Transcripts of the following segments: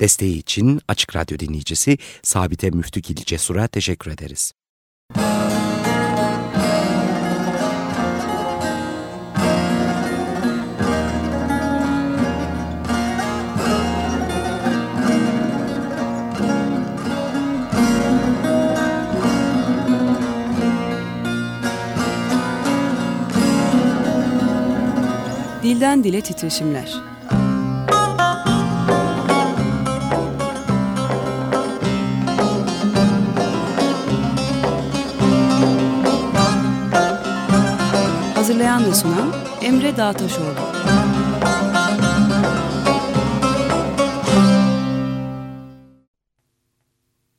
Desteği için Açık Radyo dinleyicisi Sabite Müftükil Cesur'a teşekkür ederiz. Dilden Dile Titreşimler Hazırlayan ve sunan Emre Dağtaşoğlu.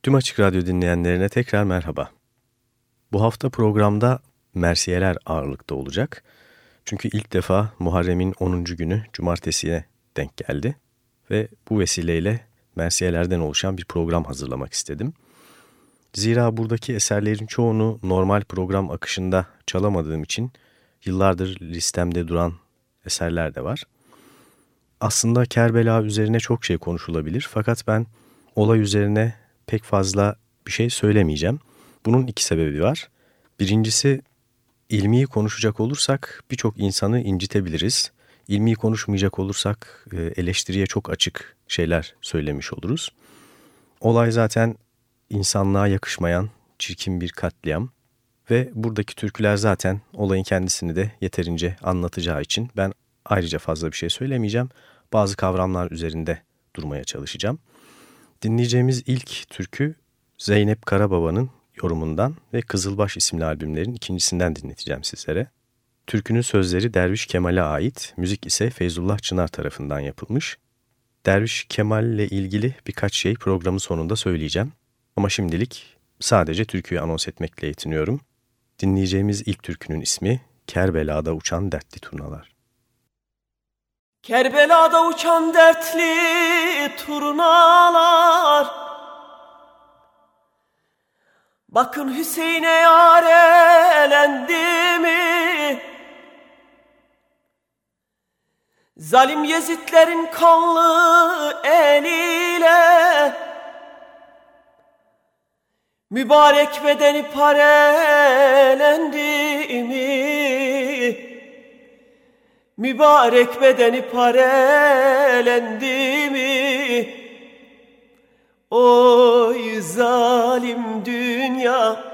Tüm Açık Radyo dinleyenlerine tekrar merhaba. Bu hafta programda Mersiyeler ağırlıkta olacak. Çünkü ilk defa Muharrem'in 10. günü cumartesiye denk geldi ve bu vesileyle Mersiyelerden oluşan bir program hazırlamak istedim. Zira buradaki eserlerin çoğunu normal program akışında çalamadığım için yıllardır listemde duran eserler de var. Aslında Kerbela üzerine çok şey konuşulabilir fakat ben olay üzerine pek fazla bir şey söylemeyeceğim. Bunun iki sebebi var. Birincisi ilmi konuşacak olursak birçok insanı incitebiliriz. İlmi konuşmayacak olursak e, eleştiriye çok açık şeyler söylemiş oluruz. Olay zaten insanlığa yakışmayan çirkin bir katliam. Ve buradaki türküler zaten olayın kendisini de yeterince anlatacağı için ben ayrıca fazla bir şey söylemeyeceğim. Bazı kavramlar üzerinde durmaya çalışacağım. Dinleyeceğimiz ilk türkü Zeynep Karababa'nın yorumundan ve Kızılbaş isimli albümlerin ikincisinden dinleteceğim sizlere. Türkünün sözleri Derviş Kemal'e ait, müzik ise Feyzullah Çınar tarafından yapılmış. Derviş Kemal ile ilgili birkaç şey programın sonunda söyleyeceğim. Ama şimdilik sadece türküyü anons etmekle yetiniyorum. Dinleyeceğimiz ilk türkünün ismi Kerbela'da Uçan Dertli Turnalar. Kerbela'da uçan dertli turnalar Bakın Hüseyin'e yar elendi mi? Zalim Yezidlerin kanlı eliyle Mübarek bedeni parelendi mi? Mübarek bedeni parelendi mi? Oy zalim dünya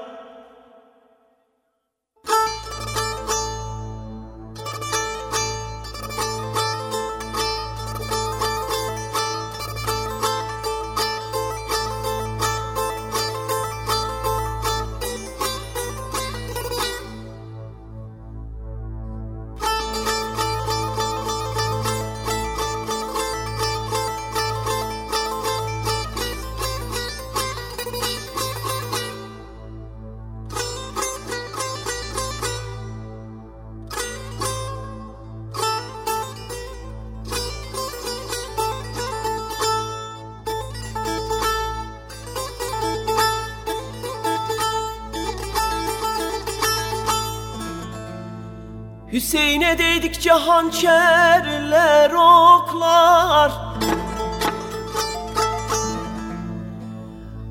Hüseyin'e değdikçe hançerler oklar.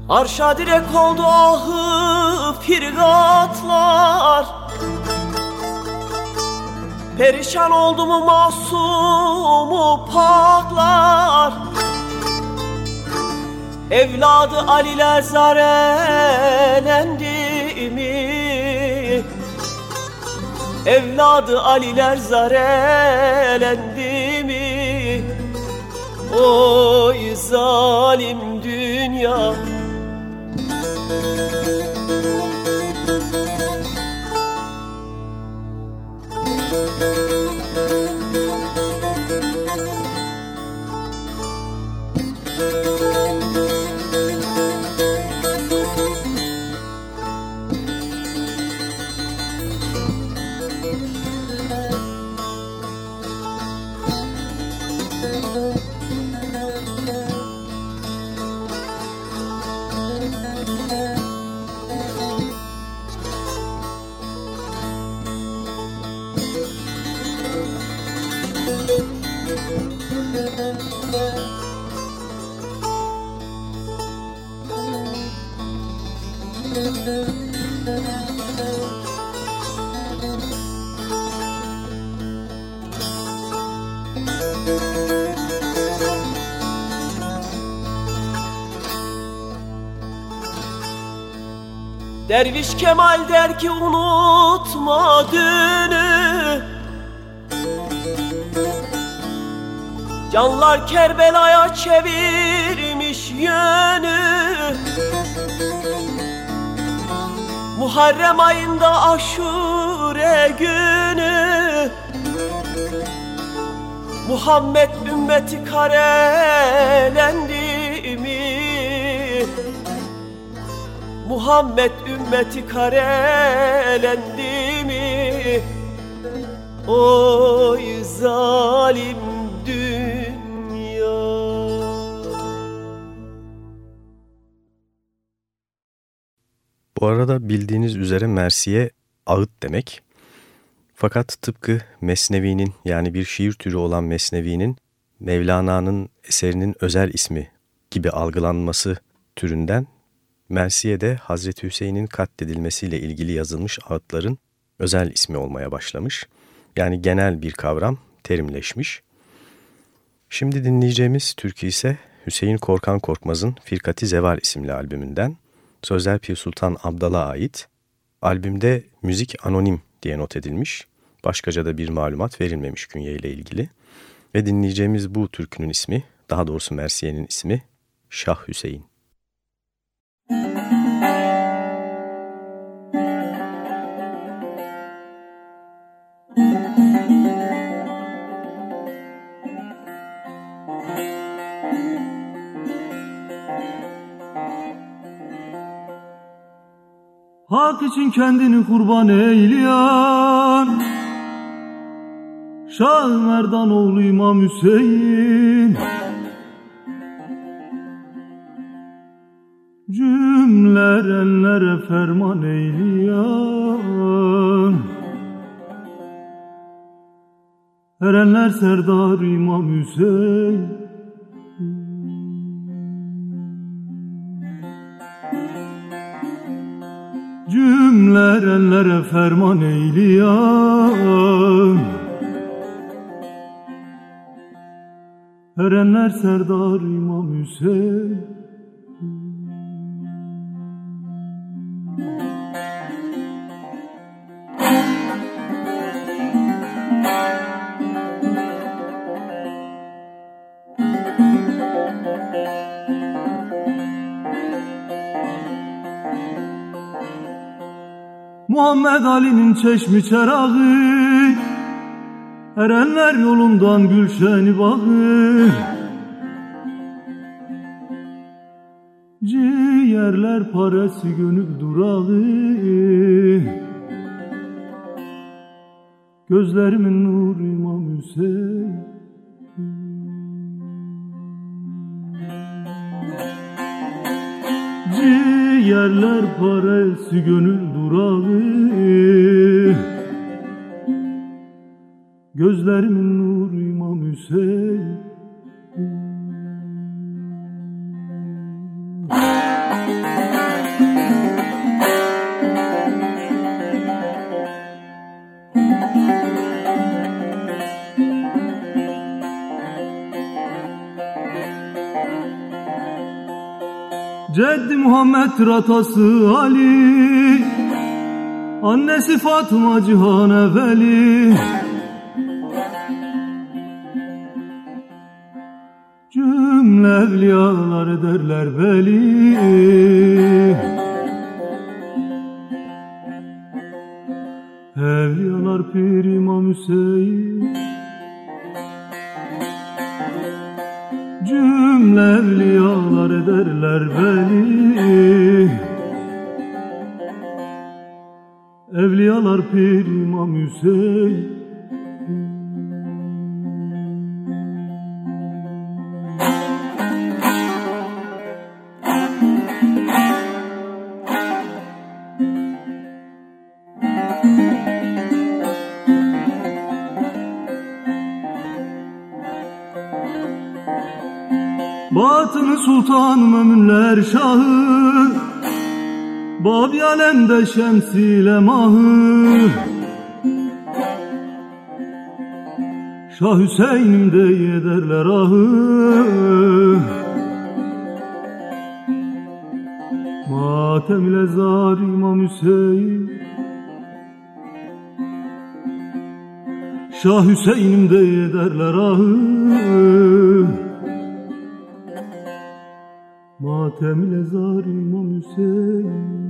Arşa direk oldu ahı firgatlar. Perişan oldu mu masumu paklar. Evladı Aliler zarelendi Evladı Aliler zarelendi mi? Oy zalim dünya Müzik Derviş Kemal der ki unutma dünü. Canlar Kerbela'ya çevirmiş yönü. Muharrem ayında aşure günü. Muhammed ümmeti karelendi mi? Muhammed ümmeti karelendi mi? Oy zalim dünya Bu arada bildiğiniz üzere Mersiye ağıt demek. Fakat tıpkı Mesnevi'nin yani bir şiir türü olan Mesnevi'nin Mevlana'nın eserinin özel ismi gibi algılanması türünden Mersiye'de Hazreti Hüseyin'in katledilmesiyle ilgili yazılmış ağıtların özel ismi olmaya başlamış. Yani genel bir kavram terimleşmiş. Şimdi dinleyeceğimiz türkü ise Hüseyin Korkan Korkmaz'ın Firkati Zevar isimli albümünden. Sözler Pir Sultan Abdal'a ait. Albümde müzik anonim diye not edilmiş. Başkaca da bir malumat verilmemiş künye ile ilgili. Ve dinleyeceğimiz bu türkünün ismi, daha doğrusu Mersiye'nin ismi Şah Hüseyin. Hak için kendini kurban eyleyen Şah Merdan oğlu İmam Hüseyin. Cümler ellere ferman eyleyen Erenler Serdar İmam Hüseyin Cümler ellere ferman eyleyen Erenler Serdar İmam Hüseyin Muhammed Ali'nin çeşmi çerağı Erenler yolundan gülşeni bağı. Ciğerler parası gönül durağı. Gözlerimin nuru İmam Hüseyin Ciğerler parası gönül durağı. Gözlerimin nuru İmam Hüseyin Ceddi Muhammed atası Ali. Annesi Fatıma Cihan Evveli Cümle evliyalar ederler veli Müminler şahı Bab alemde şemsiyle mahı. Şah Hüseyin'im de yederler ahı Matem ile zar İmam Hüseyin. Şah Hüseyin'im de yederler ahı Matem ile zar İmam Hüseyin.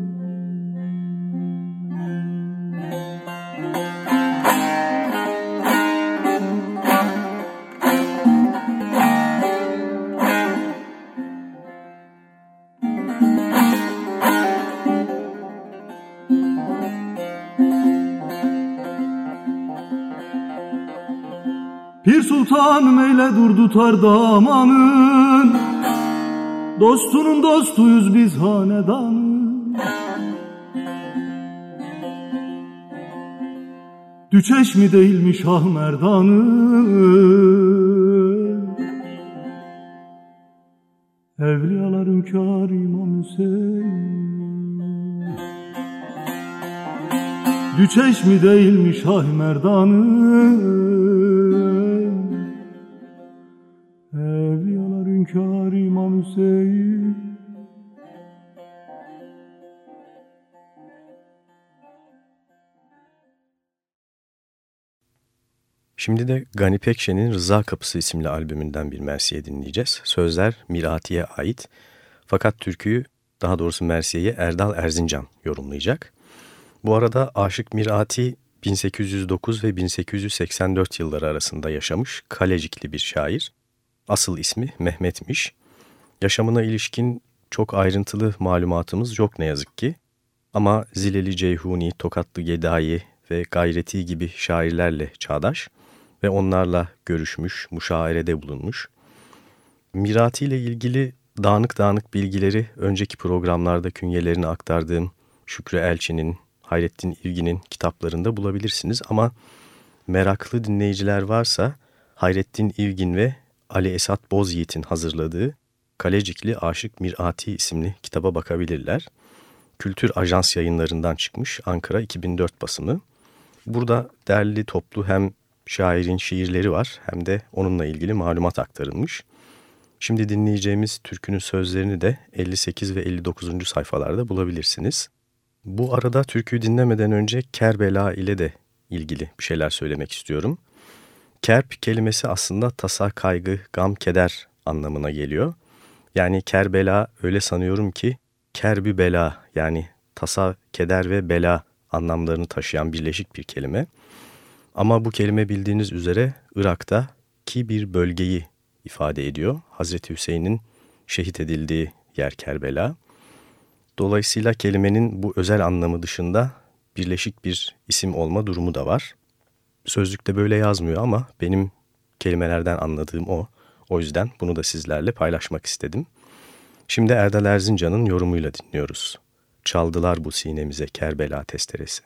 Pir sultanım eyle dur tutar damanın Dostunun dostuyuz biz hanedanın Düçeş mi değilmiş ah merdanın Evliyalar hünkâr İmam Hüseyin. Düçeş mi değilmiş ah merdanın Evliyalar hünkâr İmam Hüseyin Şimdi de Gani Pekşen'in Rıza Kapısı isimli albümünden bir Mersiye dinleyeceğiz. Sözler Mirati'ye ait fakat türküyü daha doğrusu Mersiye'yi Erdal Erzincan yorumlayacak. Bu arada Aşık Mirati 1809 ve 1884 yılları arasında yaşamış Kalecikli bir şair. Asıl ismi Mehmet'miş. Yaşamına ilişkin çok ayrıntılı malumatımız yok ne yazık ki. Ama Zileli Ceyhuni, Tokatlı Gedai ve Gayreti gibi şairlerle çağdaş ve onlarla görüşmüş, muşaherede bulunmuş. Mirati ile ilgili dağınık dağınık bilgileri önceki programlarda künyelerini aktardığım Şükrü Elçi'nin, Hayrettin İlgin'in kitaplarında bulabilirsiniz ama meraklı dinleyiciler varsa Hayrettin İlgin ve Ali Esat Bozyiğit'in hazırladığı Kalecikli Aşık Mirati isimli kitaba bakabilirler. Kültür Ajans yayınlarından çıkmış Ankara 2004 basımı. Burada derli toplu hem şairin şiirleri var hem de onunla ilgili malumat aktarılmış. Şimdi dinleyeceğimiz türkünün sözlerini de 58 ve 59. sayfalarda bulabilirsiniz. Bu arada türküyü dinlemeden önce Kerbela ile de ilgili bir şeyler söylemek istiyorum. Kerp kelimesi aslında tasa, kaygı, gam, keder anlamına geliyor. Yani Kerbela öyle sanıyorum ki kerbü bela yani tasa, keder ve bela anlamlarını taşıyan birleşik bir kelime. Ama bu kelime bildiğiniz üzere Irak'ta ki bir bölgeyi ifade ediyor. Hazreti Hüseyin'in şehit edildiği yer Kerbela. Dolayısıyla kelimenin bu özel anlamı dışında birleşik bir isim olma durumu da var. Sözlükte böyle yazmıyor ama benim kelimelerden anladığım o. O yüzden bunu da sizlerle paylaşmak istedim. Şimdi Erdal Erzincan'ın yorumuyla dinliyoruz. Çaldılar bu sinemize Kerbela testeresi.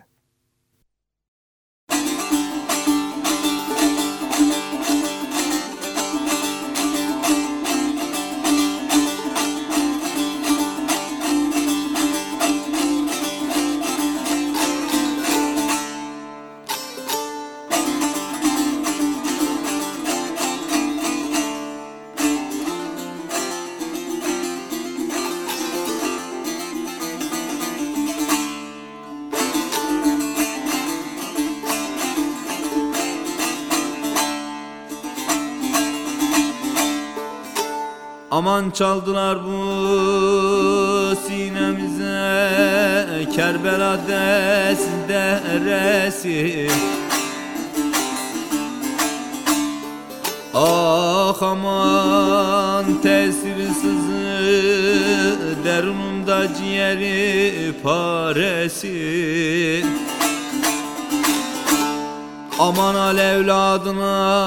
Aman çaldılar bu sinemize Kerbela deresi. Ah aman tesirsiz Derunumda ciğeri paresi. Aman al evladına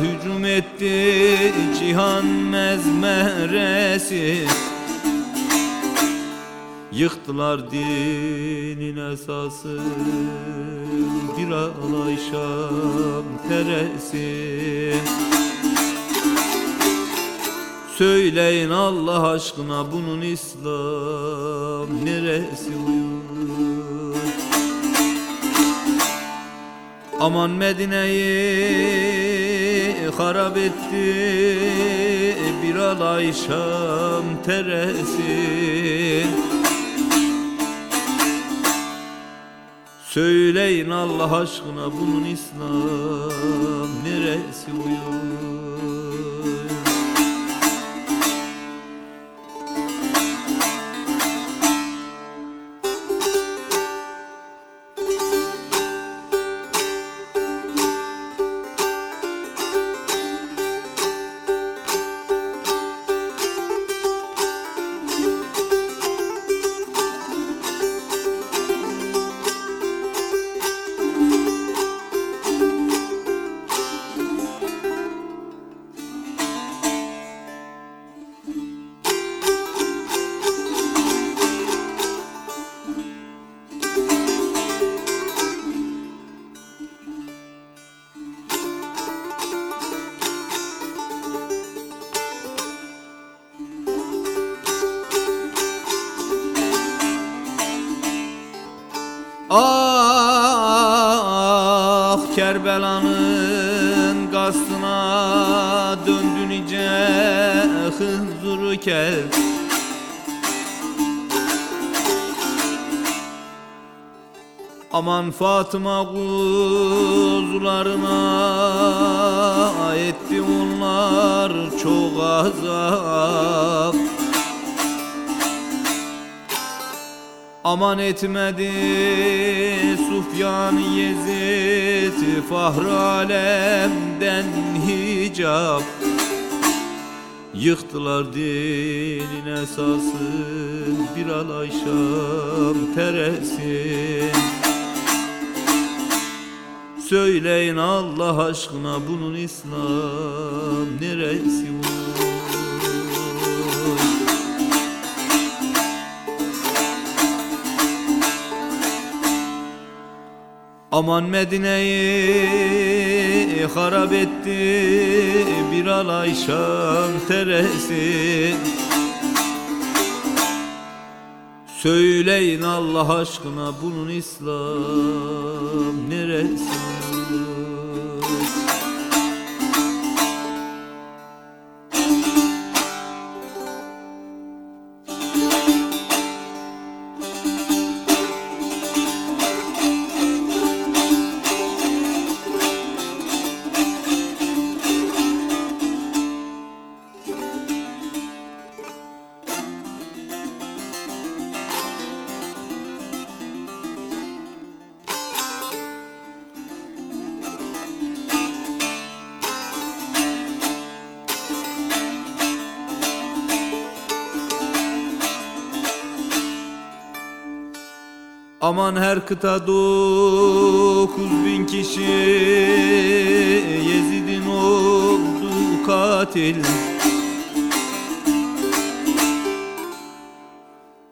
hücum etti cihan mezmeresi. Yıktılar dinin esası bir alay şam teresi. Söyleyin Allah aşkına bunun İslam neresi uyuyor? Aman Medine'yi harap etti bir alay Şam teresi. Söyleyin Allah aşkına bunun İslam neresi uyuyor Aman Fatıma kuzularına etti onlar çok azap. Aman etmedi Sufyan Yezid Fahri alemden hicap Yıktılar dinin esası Bir alay Şam teresin Söyleyin Allah aşkına bunun İslam neresi var? Aman Medine'yi harap etti bir alay Şam teresi Söyleyin Allah aşkına bunun İslam neresi? Kıta dokuz bin kişi Yezid'in oldu katil.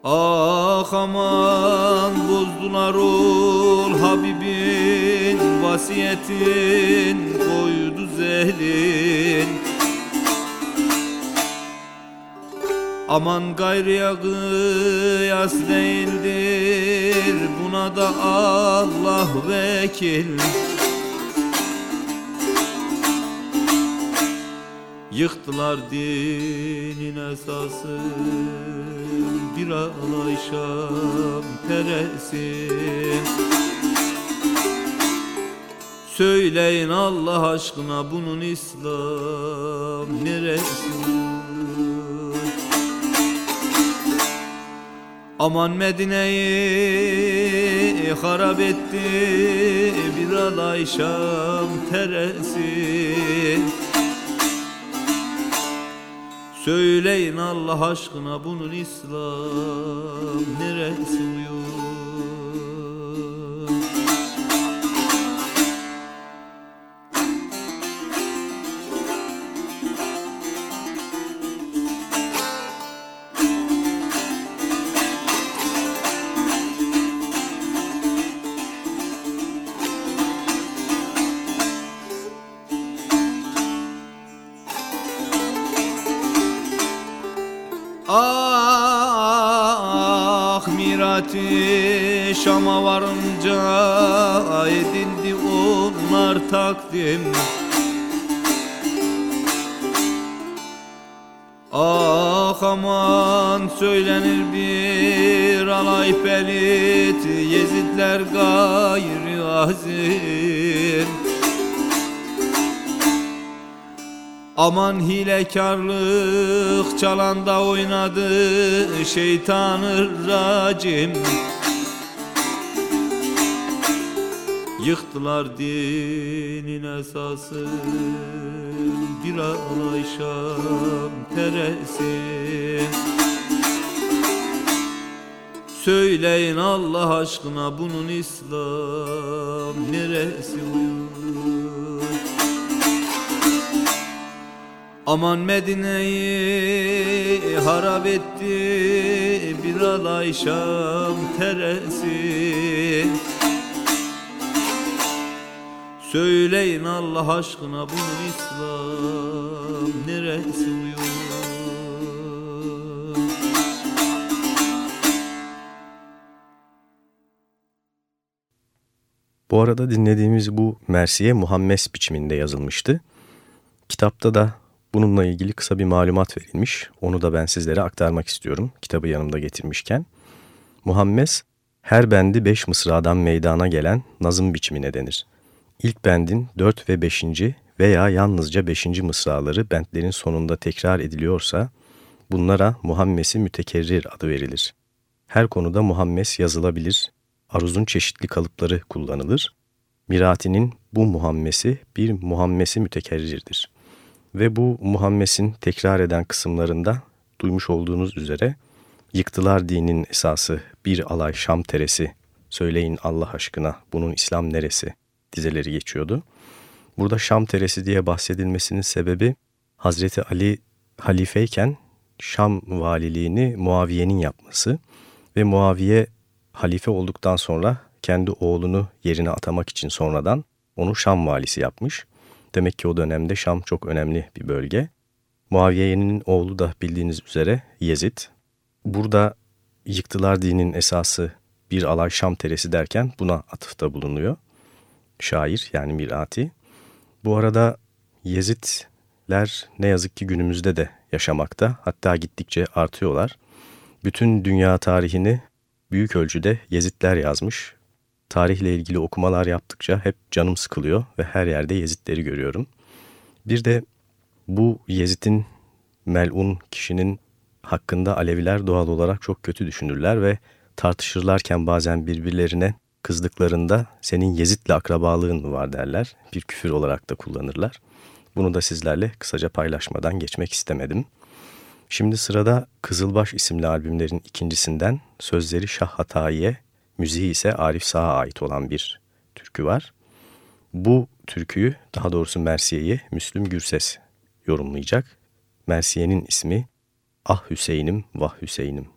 Ah aman bozdular ol Habibin vasiyetin koydu zehlin. Aman gayrıya kıyas değildir Buna da Allah vekil Yıktılar dinin esası Bir alay Şam teresi Söyleyin Allah aşkına bunun İslam neresi? Aman Medine'yi harap etti bir alay Şam teresi Söyleyin Allah aşkına bunun İslam neresi uyuyor? Mirati Şam'a varınca edildi onlar takdim. Ah aman söylenir bir alay pelit Yezidler gayri azim Aman hilekarlık çalanda oynadı şeytanı racim. Yıktılar dinin esası bir alay şam teresi. Söyleyin Allah aşkına bunun İslam neresi? Uyur Aman Medine'yi harap etti bir alay şam teresi Söyleyin Allah aşkına bunun İslam neresi uyuyor? Bu arada dinlediğimiz bu Mersiye Muhammes biçiminde yazılmıştı. Kitapta da bununla ilgili kısa bir malumat verilmiş. Onu da ben sizlere aktarmak istiyorum kitabı yanımda getirmişken. Muhammes her bendi beş mısradan meydana gelen nazım biçimine denir. İlk bendin 4 ve 5. veya yalnızca 5. mısraları bentlerin sonunda tekrar ediliyorsa bunlara Muhammesi mütekerrir adı verilir. Her konuda Muhammes yazılabilir, aruzun çeşitli kalıpları kullanılır. Mirati'nin bu Muhammesi bir Muhammesi mütekerrirdir. Ve bu Muhammes'in tekrar eden kısımlarında duymuş olduğunuz üzere yıktılar dinin esası bir alay Şam teresi, söyleyin Allah aşkına bunun İslam neresi?'' dizeleri geçiyordu. Burada Şam teresi diye bahsedilmesinin sebebi Hazreti Ali halifeyken Şam valiliğini Muaviye'nin yapması ve Muaviye halife olduktan sonra kendi oğlunu yerine atamak için sonradan onu Şam valisi yapmış. Demek ki o dönemde Şam çok önemli bir bölge. Muaviye'nin oğlu da bildiğiniz üzere Yezid. Burada yıktılar dinin esası bir alay Şam teresi derken buna atıfta bulunuyor şair yani Mirati. Bu arada Yezidler ne yazık ki günümüzde de yaşamakta hatta gittikçe artıyorlar. Bütün dünya tarihini büyük ölçüde Yezidler yazmış. Tarihle ilgili okumalar yaptıkça hep canım sıkılıyor ve her yerde Yezidleri görüyorum. Bir de bu Yezid'in melun kişinin hakkında Aleviler doğal olarak çok kötü düşünürler ve tartışırlarken bazen birbirlerine kızdıklarında senin Yezid'le akrabalığın mı var derler. Bir küfür olarak da kullanırlar. Bunu da sizlerle kısaca paylaşmadan geçmek istemedim. Şimdi sırada Kızılbaş isimli albümlerin ikincisinden sözleri Şah Hatayi'ye, müziği ise Arif Sağ'a ait olan bir türkü var. Bu türküyü, daha doğrusu Mersiye'yi Müslüm Gürses yorumlayacak. Mersiye'nin ismi Ah Hüseyin'im, Vah Hüseyin'im.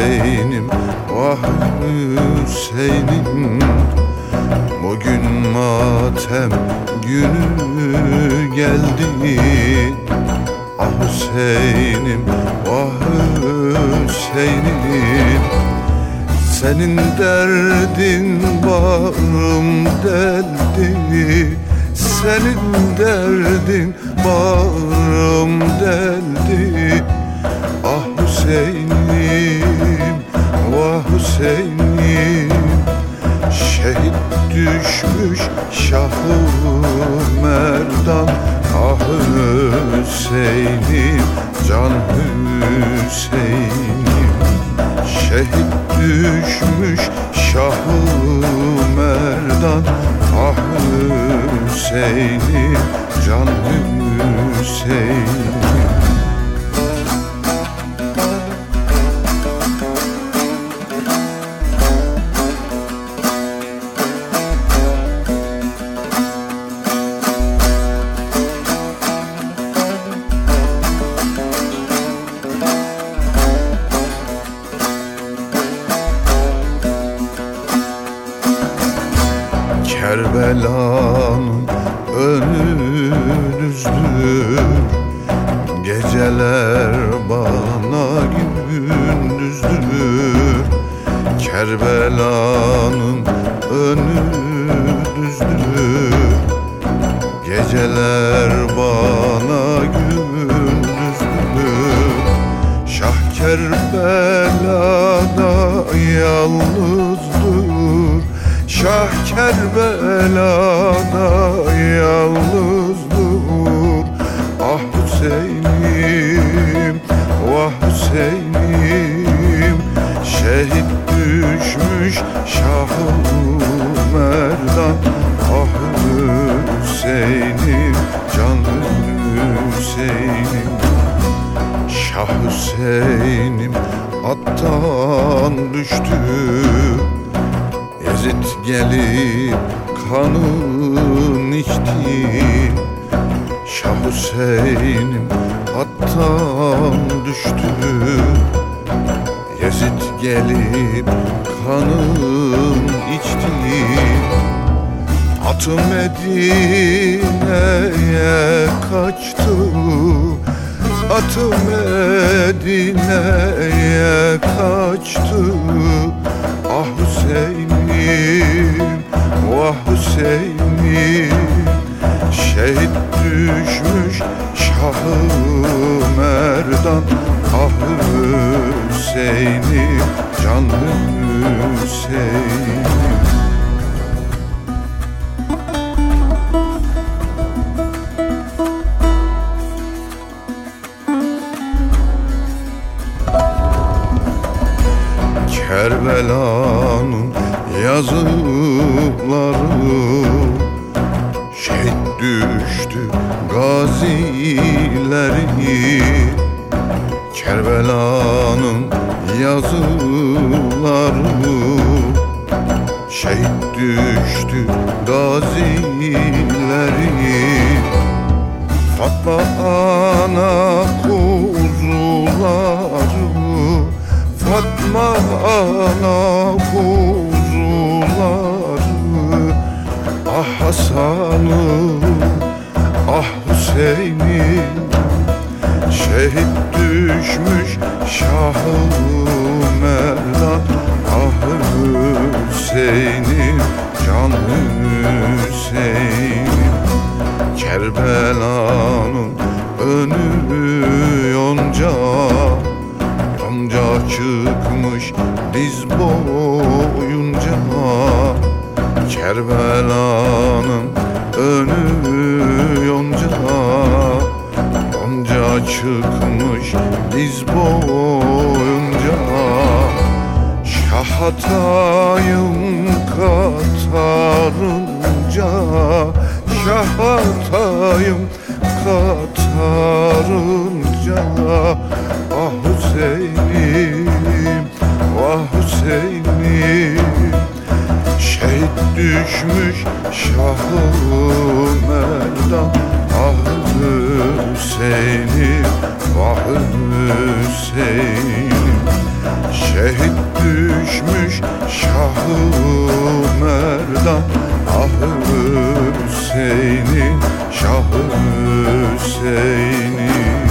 Hüseyin'im, vah Hüseyin'im Bugün matem günü geldi. Ah Hüseyin'im, vah Hüseyin'im. Senin derdin bağrım deldi. Senin derdin bağrım deldi. Ah Hüseyin'im, vah Hüseyin'im Şehit düşmüş şahı merdan Ah Hüseyin'im, can Hüseyin'im. Şehit düşmüş şahı merdan Ah Hüseyin'im Can Hüseyin'im Hüseyin'im attan düştü. Yezid gelip kanın içti. Şah Hüseyin'im attan düştü. Yezid gelip kanın içti. Atı Medine'ye kaçtı Atı Medine'ye kaçtı Ah Hüseyin'im, vah Hüseyin'im. Şehit düşmüş Şah-ı Merdan Ah Hüseyin'im, can Hüseyin'im Kerbela'nın yazıları Şehit düştü gazileri Kerbela'nın yazıları Şehit düştü gazileri Fatma ana kuzuları Fatma ana kuzuları Ah Hasan'ım, ah Hüseyin'im Şehit düşmüş Şah-ı Ah Hüseyin'im, can Hüseyin'im Kerbela'nın önü çıkmış diz boyunca. Kerbela'nın önü yonca. Yonca çıkmış diz boyunca. Şahatayım katarınca. Şahatayım katarınca. Ah Hüseyin'im, vah Hüseyin'im Şehit düşmüş Şah-ı Merdan. Ah Hüseyin'im, vah Hüseyin'im Şehit düşmüş Şah-ı Merdan. Ah Hüseyin'im, Şah Hüseyin'im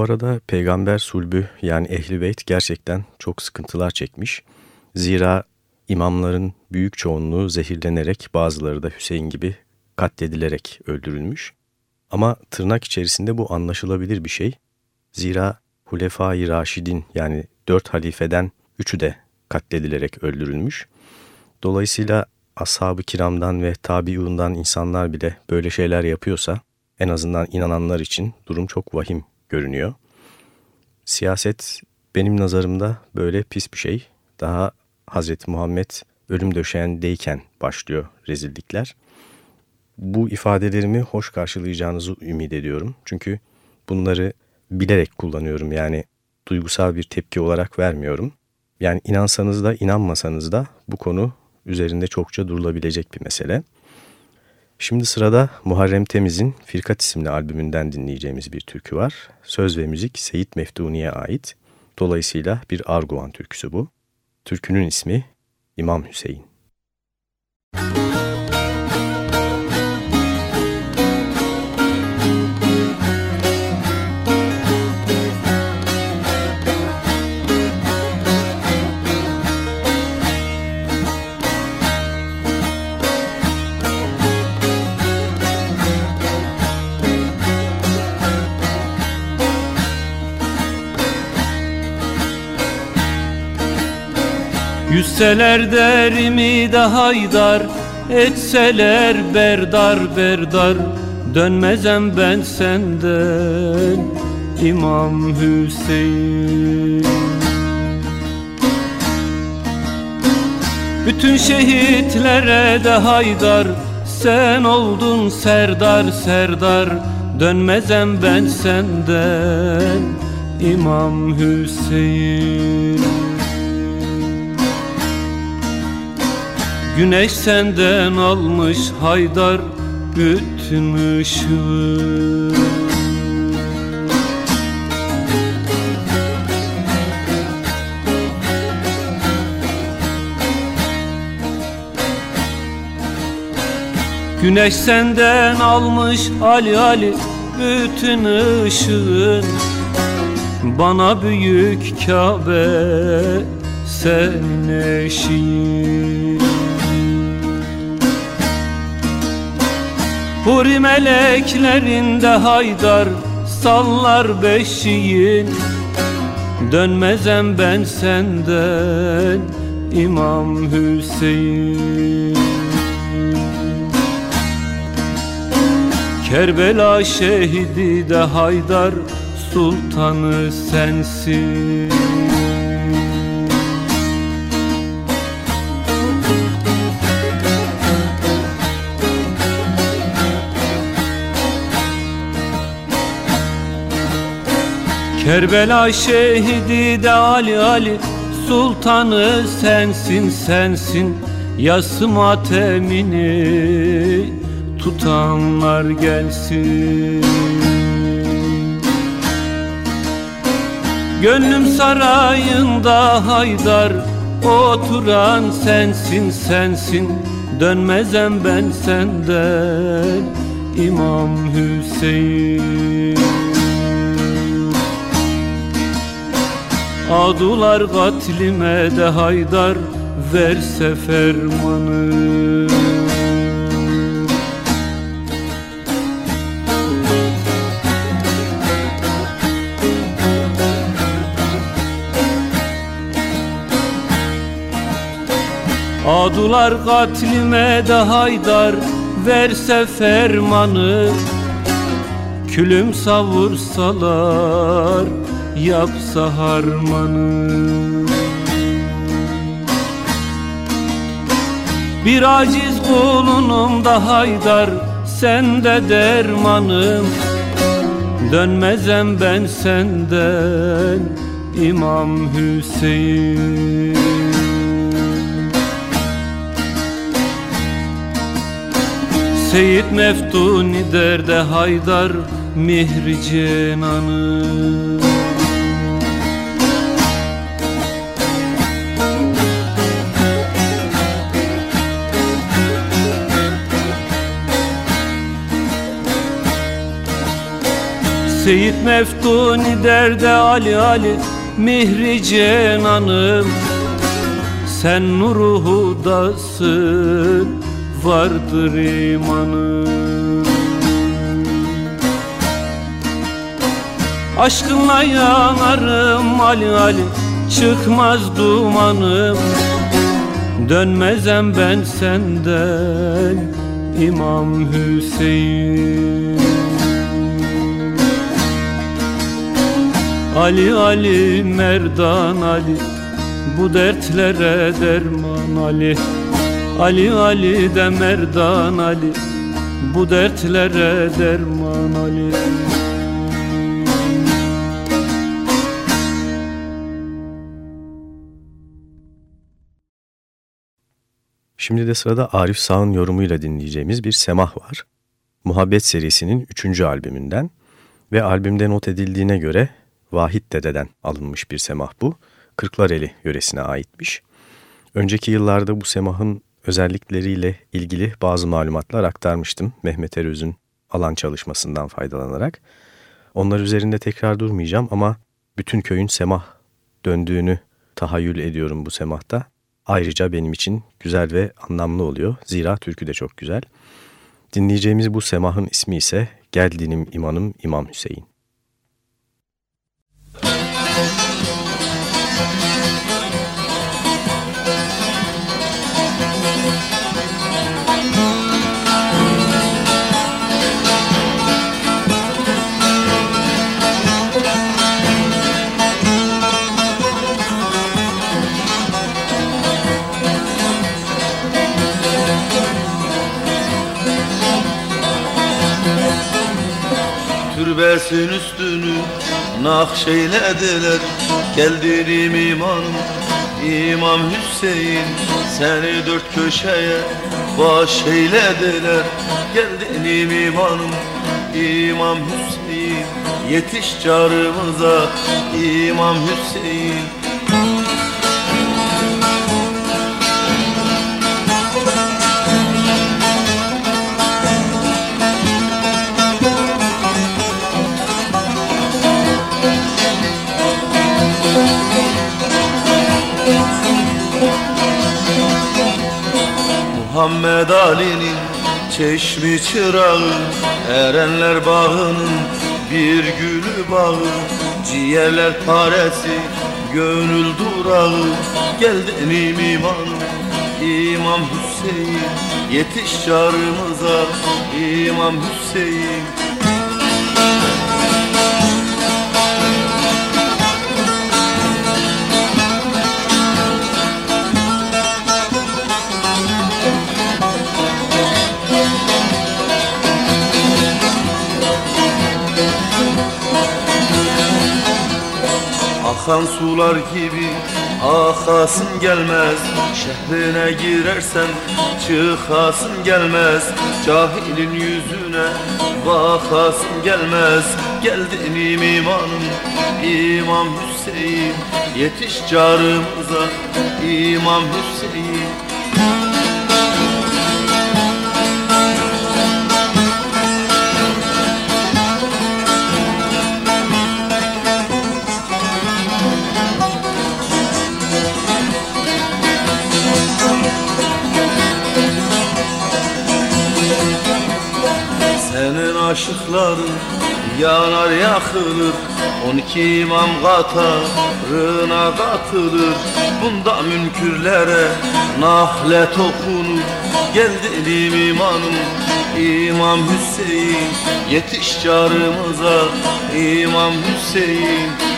Arada peygamber sulbü yani ehli beyt gerçekten çok sıkıntılar çekmiş. Zira imamların büyük çoğunluğu zehirlenerek bazıları da Hüseyin gibi katledilerek öldürülmüş. Ama tırnak içerisinde bu anlaşılabilir bir şey. Zira Hulefai Raşidin yani dört halifeden üçü de katledilerek öldürülmüş. Dolayısıyla ashab-ı kiramdan ve tabiundan insanlar bile böyle şeyler yapıyorsa en azından inananlar için durum çok vahim görünüyor. Siyaset benim nazarımda böyle pis bir şey. Daha Hazreti Muhammed ölüm döşeğindeyken başlıyor rezillikler. Bu ifadelerimi hoş karşılayacağınızı ümit ediyorum. Çünkü bunları bilerek kullanıyorum. Yani duygusal bir tepki olarak vermiyorum. Yani inansanız da inanmasanız da bu konu üzerinde çokça durulabilecek bir mesele. Şimdi sırada Muharrem Temiz'in Firkat isimli albümünden dinleyeceğimiz bir türkü var. Söz ve müzik Seyit Meftuni'ye ait. Dolayısıyla bir Arguvan türküsü bu. Türkünün ismi İmam Hüseyin. Müzik Yüzseler derimi de haydar Etseler berdar berdar. Dönmezem ben senden İmam Hüseyin. Bütün şehitlere de haydar Sen oldun serdar serdar. Dönmezem ben senden İmam Hüseyin Güneş senden almış haydar bütün ışığı. Güneş senden almış Ali Ali bütün ışığın Bana büyük Kabe senin eşiğin Huri meleklerinde haydar sallar beşiğin. Dönmezem ben senden İmam Hüseyin. Kerbela şehidi de haydar sultanı sensin Kerbela şehidi de Ali Ali Sultanı sensin sensin. Yasım atemini tutanlar gelsin. Gönlüm sarayında haydar Oturan sensin sensin. Dönmezem ben senden İmam Hüseyin Adular katlime de haydar verse fermanı. Adular katlime de haydar verse fermanı. Külüm savursalar yapsa harmanı. Bir aciz kulunum da haydar sen de dermanım. Dönmezem ben senden İmam Hüseyin. Seyit Meftuni derde haydar mihri cenanı Seyit Meftuni derde Ali Ali Mihri cenanım Sen nuru hudasın Vardır imanım Aşkınla yanarım Ali Ali Çıkmaz dumanım Dönmezem ben senden İmam Hüseyin Ali Ali Merdan Ali Bu dertlere derman Ali Ali Ali de Merdan Ali Bu dertlere derman Ali Şimdi de sırada Arif Sağ'ın yorumuyla dinleyeceğimiz bir semah var. Muhabbet serisinin 3. albümünden ve albümde not edildiğine göre Vahit Dede'den alınmış bir semah bu. Kırklareli yöresine aitmiş. Önceki yıllarda bu semahın özellikleriyle ilgili bazı malumatlar aktarmıştım Mehmet Eröz'ün alan çalışmasından faydalanarak. Onlar üzerinde tekrar durmayacağım ama bütün köyün semah döndüğünü tahayyül ediyorum bu semahta. Ayrıca benim için güzel ve anlamlı oluyor. Zira türkü de çok güzel. Dinleyeceğimiz bu semahın ismi ise Gel Dinim İmanım İmam Hüseyin. Türbesin üstünü nakşeylediler Geldirim imanım İmam Hüseyin Seni dört köşeye baş eylediler Geldinim imanım İmam Hüseyin Yetiş carımıza İmam Hüseyin Muhammed Ali'nin çeşmi çırağı Erenler bağının bir gülü bağı Ciğerler paresi gönül durağı. Geldinim imanım İmam Hüseyin Yetiş çağrımıza. İmam Hüseyin Akan sular gibi akasın gelmez. Şehrine girersen çıkasın gelmez. Cahilin yüzüne bakasın gelmez. Geldin imanım İmam Hüseyin. Yetiş carımıza İmam Hüseyin Senin aşıkların yanar yakılır. On iki imam katarına katılır. Bunda münkürlere nahlet okunur. Geldim imanım İmam Hüseyin. Yetiş carımıza İmam Hüseyin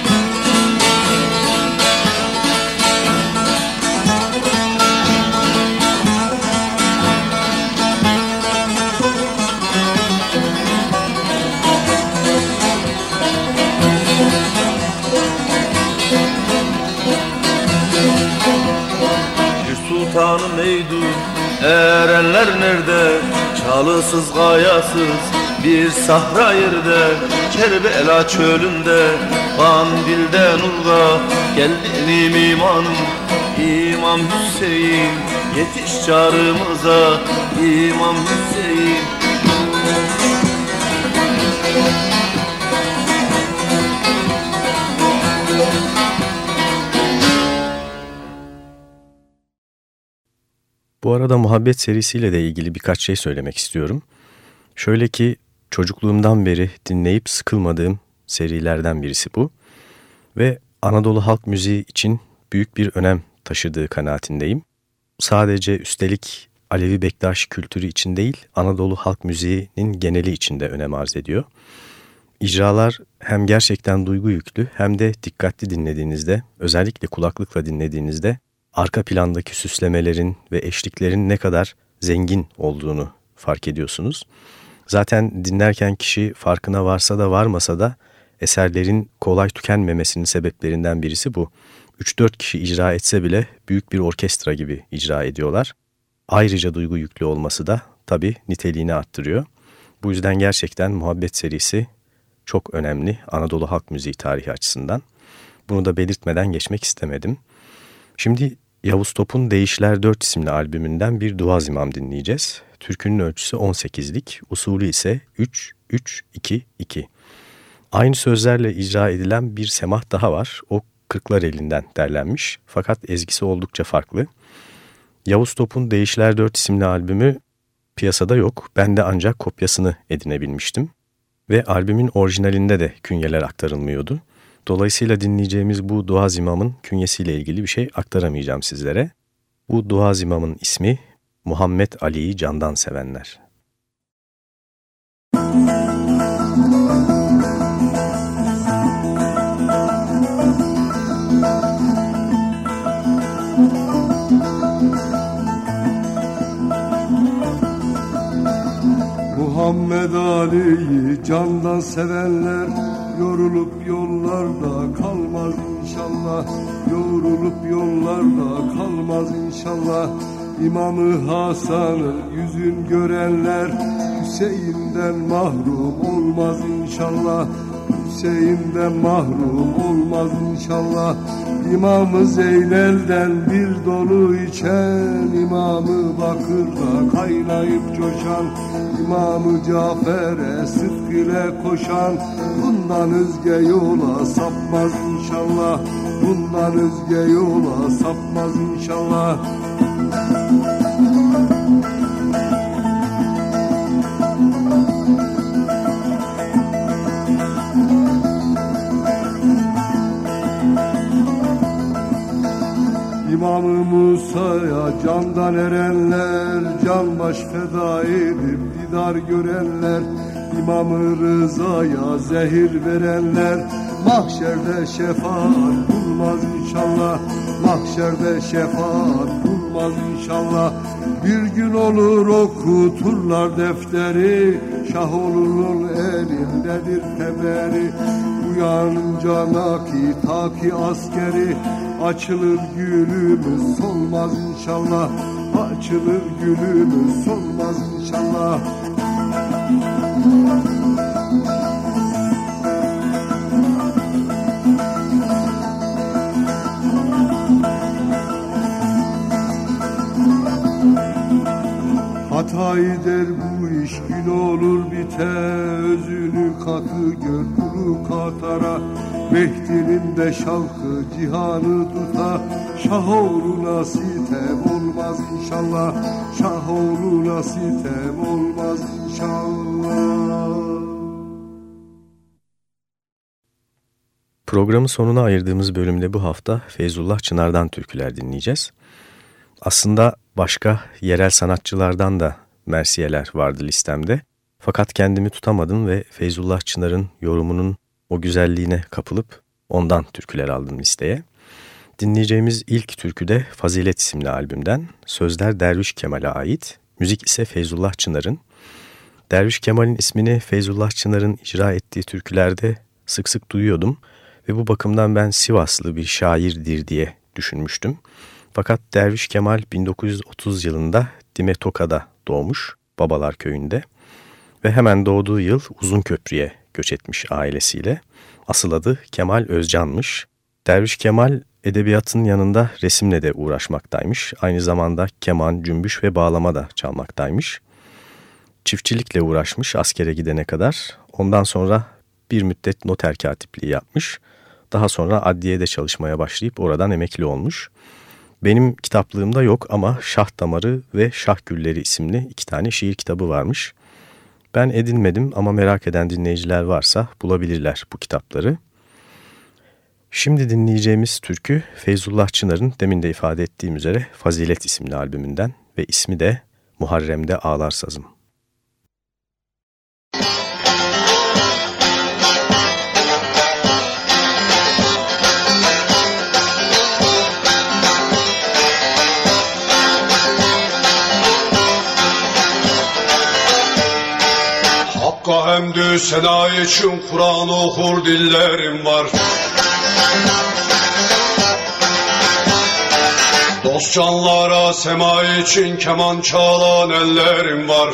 Erenler nerede? Çalısız gayasız bir sahra yerde. Kerbela çölünde Kandil'de nurga. Geldim imanım İmam Hüseyin. Yetiş çağrımıza İmam Hüseyin Bu arada muhabbet serisiyle de ilgili birkaç şey söylemek istiyorum. Şöyle ki çocukluğumdan beri dinleyip sıkılmadığım serilerden birisi bu. Ve Anadolu halk müziği için büyük bir önem taşıdığı kanaatindeyim. Sadece üstelik Alevi Bektaşi kültürü için değil, Anadolu halk müziğinin geneli için de önem arz ediyor. İcralar hem gerçekten duygu yüklü hem de dikkatli dinlediğinizde, özellikle kulaklıkla dinlediğinizde arka plandaki süslemelerin ve eşliklerin ne kadar zengin olduğunu fark ediyorsunuz. Zaten dinlerken kişi farkına varsa da varmasa da eserlerin kolay tükenmemesinin sebeplerinden birisi bu. 3-4 kişi icra etse bile büyük bir orkestra gibi icra ediyorlar. Ayrıca duygu yüklü olması da tabii niteliğini arttırıyor. Bu yüzden gerçekten Muhabbet serisi çok önemli Anadolu halk müziği tarihi açısından. Bunu da belirtmeden geçmek istemedim. Şimdi Yavuz Top'un Değişler 4 isimli albümünden bir dua zimam dinleyeceğiz. Türkünün ölçüsü 18'lik, usulü ise 3-3-2-2. Aynı sözlerle icra edilen bir semah daha var. O Kırklar elinden derlenmiş fakat ezgisi oldukça farklı. Yavuz Top'un Değişler 4 isimli albümü piyasada yok. Ben de ancak kopyasını edinebilmiştim. Ve albümün orijinalinde de künyeler aktarılmıyordu. Dolayısıyla dinleyeceğimiz bu dua zimamın künyesiyle ilgili bir şey aktaramayacağım sizlere. Bu dua zimamın ismi Muhammed Ali'yi candan sevenler. Muhammed Ali'yi candan sevenler Yorulup yollarda kalmaz inşallah. Yorulup yollarda kalmaz inşallah. İmamı Hasan'ı yüzün görenler Hüseyin'den mahrum olmaz inşallah Hüseyin'den mahrum olmaz inşallah. İmamı Zeynel'den bir dolu içen İmamı Bakır'da kaynayıp coşan İmamı Cafer'e sıdk ile koşan. Bundan özge yola sapmaz inşallah Bundan özge yola sapmaz inşallah İmam-ı Musa'ya candan erenler Can baş feda edip didar görenler İmam-ı Rıza'ya zehir verenler. Mahşerde şefaat bulmaz inşallah Mahşerde şefaat bulmaz inşallah. Bir gün olur okuturlar defteri Şaholunun elindedir teberi. Uyanınca naki taki askeri Açılır gülümüz solmaz inşallah. Açılır gülümüz solmaz inşallah. Hatayı der bu iş gün olur bite Özünü katı gör kuru katara Mehdi'nin de şavkı cihanı tuta Şah oğluna sitem olmaz inşallah Şah oğluna sitem olmaz inşallah Programın sonuna ayırdığımız bölümde bu hafta Feyzullah Çınar'dan türküler dinleyeceğiz. Aslında başka yerel sanatçılardan da mersiyeler vardı listemde. Fakat kendimi tutamadım ve Feyzullah Çınar'ın yorumunun o güzelliğine kapılıp ondan türküler aldım listeye. Dinleyeceğimiz ilk türkü de Fazilet isimli albümden. Sözler Derviş Kemal'e ait, müzik ise Feyzullah Çınar'ın. Derviş Kemal'in ismini Feyzullah Çınar'ın icra ettiği türkülerde sık sık duyuyordum ve bu bakımdan ben Sivaslı bir şairdir diye düşünmüştüm. Fakat Derviş Kemal 1930 yılında Dimetoka'da doğmuş, Babalar Köyü'nde ve hemen doğduğu yıl Uzun Köprü'ye göç etmiş ailesiyle. Asıl adı Kemal Özcan'mış. Derviş Kemal edebiyatın yanında resimle de uğraşmaktaymış. Aynı zamanda keman, cümbüş ve bağlama da çalmaktaymış. Çiftçilikle uğraşmış askere gidene kadar. Ondan sonra bir müddet noter katipliği yapmış. Daha sonra adliyede çalışmaya başlayıp oradan emekli olmuş. Benim kitaplığımda yok ama Şah Damarı ve Şah Gülleri isimli iki tane şiir kitabı varmış. Ben edinmedim ama merak eden dinleyiciler varsa bulabilirler bu kitapları. Şimdi dinleyeceğimiz türkü Feyzullah Çınar'ın demin de ifade ettiğim üzere Fazilet isimli albümünden ve ismi de Muharrem'de Ağlar Sazım. Hakka hemdü sena için Kur'an okur dillerim var. Dost canlara sema için keman çalan ellerim var.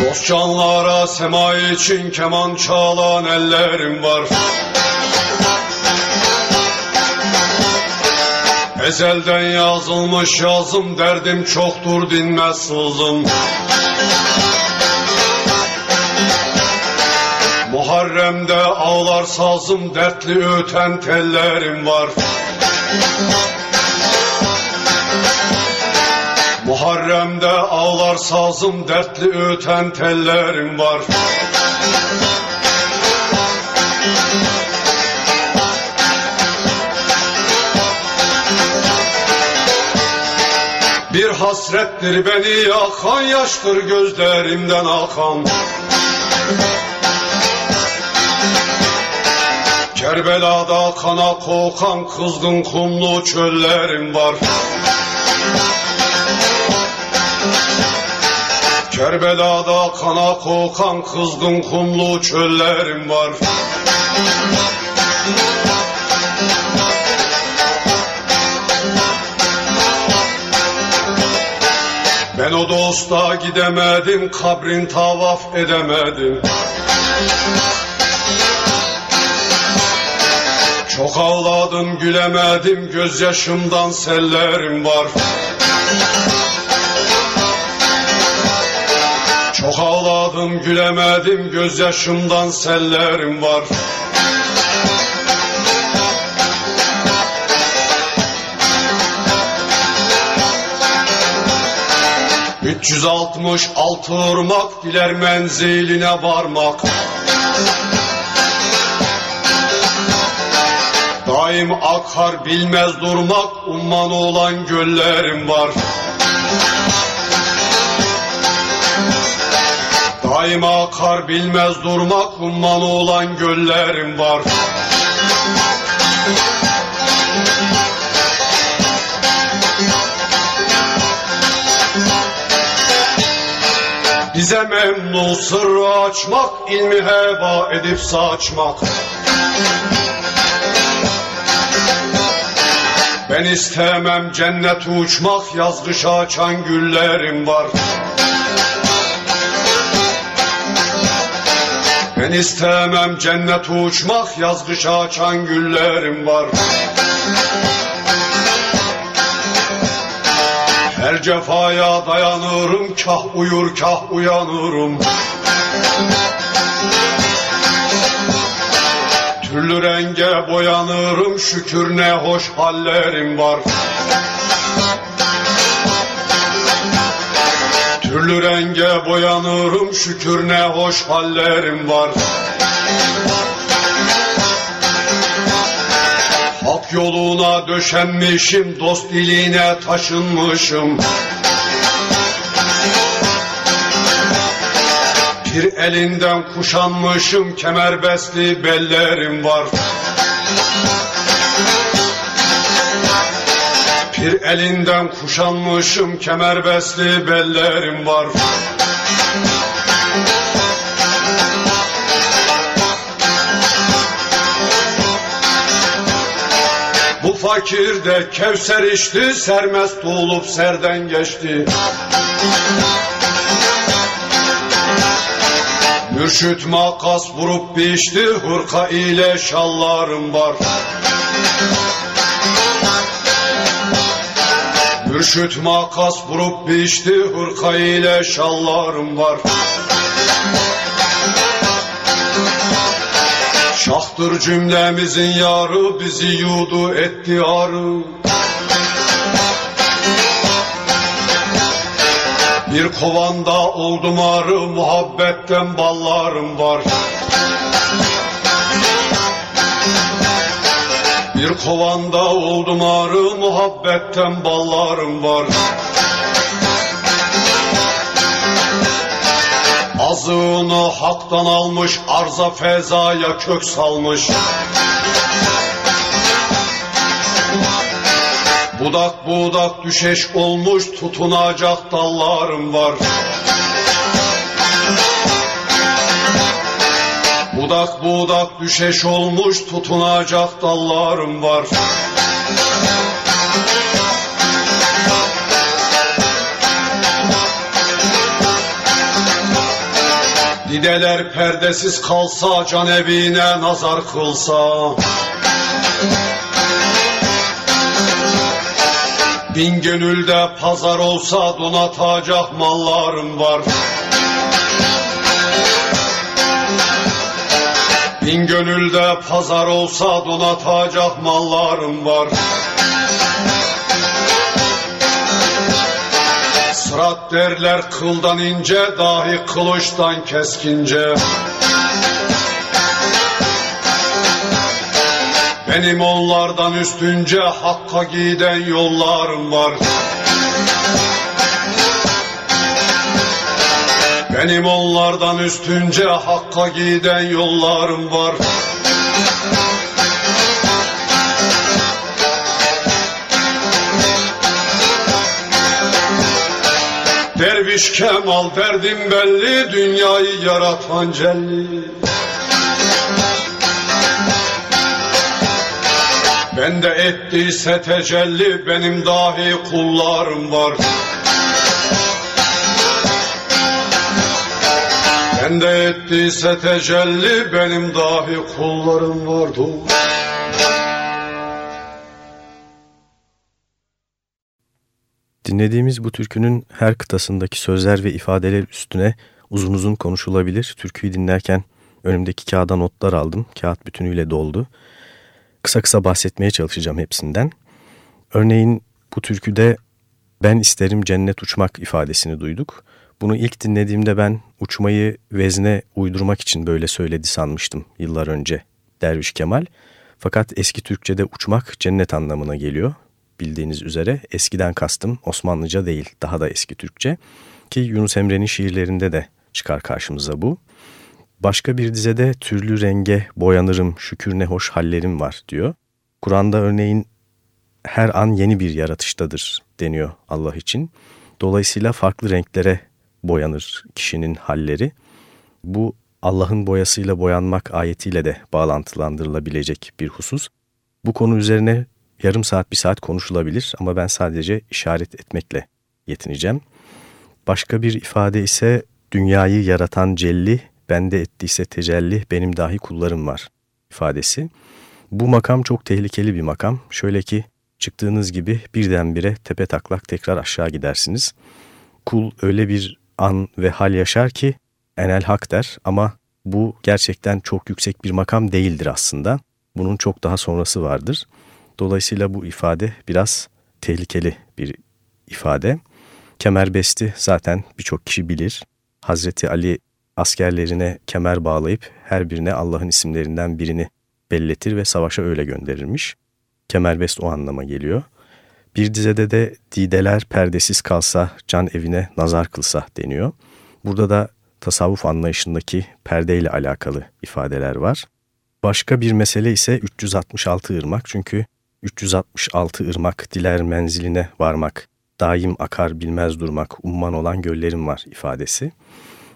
Dost canlara sema için keman çalan ellerim var Ezelden yazılmış yazım derdim çoktur dinmez sızım. Muharrem'de ağlar sazım dertli öten tellerim var. Muharrem'de ağlar sazım dertli öten tellerim var hasrettir beni yakan yaştır gözlerimden akan. Kerbela'da kana kokan kızgın kumlu çöllerim var. Kerbela'da kana kokan kızgın kumlu çöllerim var o dosta gidemedim, kabrin tavaf edemedim. Çok ağladım, gülemedim, gözyaşımdan sellerim var. Çok ağladım, gülemedim, gözyaşımdan sellerim var. 366 ırmak diler menziline varmak. Daim akar bilmez durmak umman olan göllerim var. Daim akar bilmez durmak umman olan göllerim var Bize memnun sırrı açmak, ilmi heba edip saçmak. Ben istemem cennet uçmak, yazgış açan güllerim var. Ben istemem cennet uçmak, yazgış açan güllerim var. Her cefaya dayanırım, kah uyur kah uyanırım. Türlü renge boyanırım, şükür ne hoş hallerim var. Türlü renge boyanırım, şükür ne hoş hallerim var. Yoluna döşenmişim, dost diline taşınmışım. Bir elinden kuşanmışım, kemerbestli bellerim var. Bir elinden kuşanmışım, kemerbestli bellerim var. Fakir de Kevser içti, sermest olup serden geçti. Mürşit makas vurup biçti, hırka ile şallarım var. Mürşit makas vurup biçti, hırka ile şallarım var. Şahtır cümlemizin yarı bizi yudu etti arı. Bir kovanda oldum arı muhabbetten ballarım var. Bir kovanda oldum arı muhabbetten ballarım var. Azığını haktan almış, arza fezaya kök salmış. Budak budak düşeş olmuş tutunacak dallarım var Budak budak düşeş olmuş tutunacak dallarım var Dideler perdesiz kalsa can evine nazar kılsa. Bin gönülde pazar olsa donatacak mallarım var. Bin gönülde pazar olsa donatacak mallarım var Sırat derler kıldan ince dahi kılıçtan keskince. Benim onlardan üstünce hakka giden yollarım var. Benim onlardan üstünce hakka giden yollarım var Derviş Kemal derdim belli dünyayı yaratan celli. Bende ettiyse tecelli benim dahi kullarım var. Bende ettiyse tecelli benim dahi kullarım vardı Dinlediğimiz bu türkünün her kıtasındaki sözler ve ifadeler üstüne uzun uzun konuşulabilir. Türküyü dinlerken önümdeki kağıda notlar aldım. Kağıt bütünüyle doldu. Kısa kısa bahsetmeye çalışacağım hepsinden. Örneğin bu türküde ben isterim cennet uçmak ifadesini duyduk. Bunu ilk dinlediğimde ben uçmayı vezne uydurmak için böyle söyledi sanmıştım yıllar önce Derviş Kemal. Fakat eski Türkçe'de uçmak cennet anlamına geliyor. Bildiğiniz üzere eskiden kastım Osmanlıca değil daha da eski Türkçe. Ki Yunus Emre'nin şiirlerinde de çıkar karşımıza bu. Başka bir dizede türlü renge boyanırım şükür ne hoş hallerim var diyor. Kur'an'da örneğin her an yeni bir yaratıştadır deniyor Allah için. Dolayısıyla farklı renklere boyanır kişinin halleri. Bu Allah'ın boyasıyla boyanmak ayetiyle de bağlantılandırılabilecek bir husus. Bu konu üzerine yarım saat bir saat konuşulabilir ama ben sadece işaret etmekle yetineceğim. Başka bir ifade ise dünyayı yaratan celli, bende ettiyse tecelli, benim dahi kullarım var ifadesi. Bu makam çok tehlikeli bir makam. Şöyle ki çıktığınız gibi birdenbire tepe taklak tekrar aşağı gidersiniz. Kul öyle bir an ve hal yaşar ki enel hak der ama bu gerçekten çok yüksek bir makam değildir aslında. Bunun çok daha sonrası vardır. Dolayısıyla bu ifade biraz tehlikeli bir ifade. Kemerbesti zaten birçok kişi bilir. Hazreti Ali askerlerine kemer bağlayıp her birine Allah'ın isimlerinden birini belletir ve savaşa öyle gönderirmiş. Kemerbest o anlama geliyor. Bir dizede de dideler perdesiz kalsa can evine nazar kılsa deniyor. Burada da tasavvuf anlayışındaki perdeyle alakalı ifadeler var. Başka bir mesele ise 366 ırmak çünkü 366 ırmak diler menziline varmak, daim akar bilmez durmak, umman olan göllerim var ifadesi.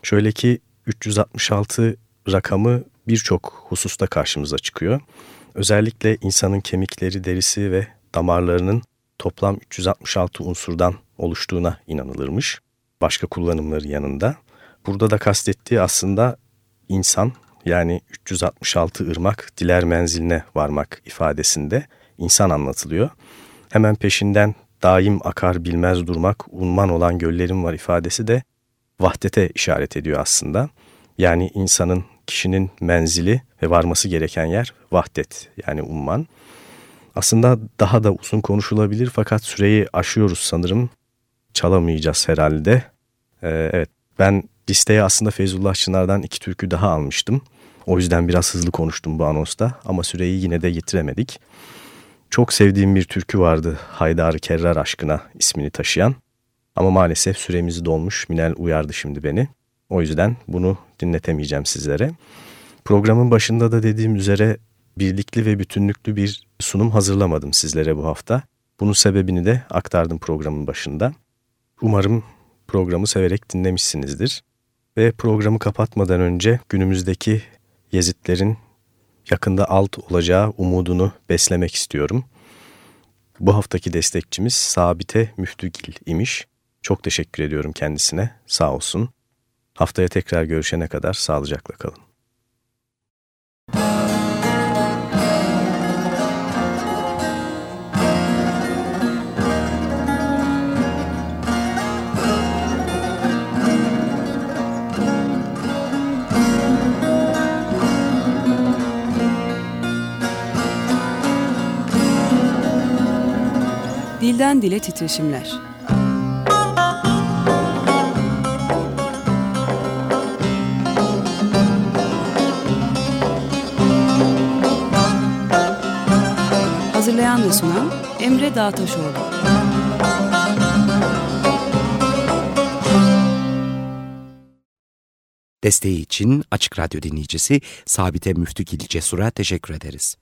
Şöyle ki 366 rakamı birçok hususta karşımıza çıkıyor. Özellikle insanın kemikleri, derisi ve damarlarının toplam 366 unsurdan oluştuğuna inanılırmış. Başka kullanımları yanında. Burada da kastettiği aslında insan yani 366 ırmak diler menziline varmak ifadesinde insan anlatılıyor. Hemen peşinden daim akar bilmez durmak, unman olan göllerim var ifadesi de vahdete işaret ediyor aslında. Yani insanın, kişinin menzili ve varması gereken yer vahdet yani umman. Aslında daha da uzun konuşulabilir fakat süreyi aşıyoruz sanırım. Çalamayacağız herhalde. Ee, evet ben listeye aslında Feyzullah Çınar'dan iki türkü daha almıştım. O yüzden biraz hızlı konuştum bu anonsta ama süreyi yine de getiremedik. Çok sevdiğim bir türkü vardı Haydar Kerrar aşkına ismini taşıyan. Ama maalesef süremiz dolmuş. Minel uyardı şimdi beni. O yüzden bunu dinletemeyeceğim sizlere. Programın başında da dediğim üzere birlikli ve bütünlüklü bir sunum hazırlamadım sizlere bu hafta. Bunun sebebini de aktardım programın başında. Umarım programı severek dinlemişsinizdir. Ve programı kapatmadan önce günümüzdeki Yezitlerin yakında alt olacağı umudunu beslemek istiyorum. Bu haftaki destekçimiz Sabite Müftügil imiş. Çok teşekkür ediyorum kendisine. Sağ olsun. Haftaya tekrar görüşene kadar sağlıcakla kalın. Dilden Dile Titreşimler Hazırlayan ve sunan Emre Dağtaşoğlu Desteği için Açık Radyo dinleyicisi Sabite Müftü Cesur'a teşekkür ederiz.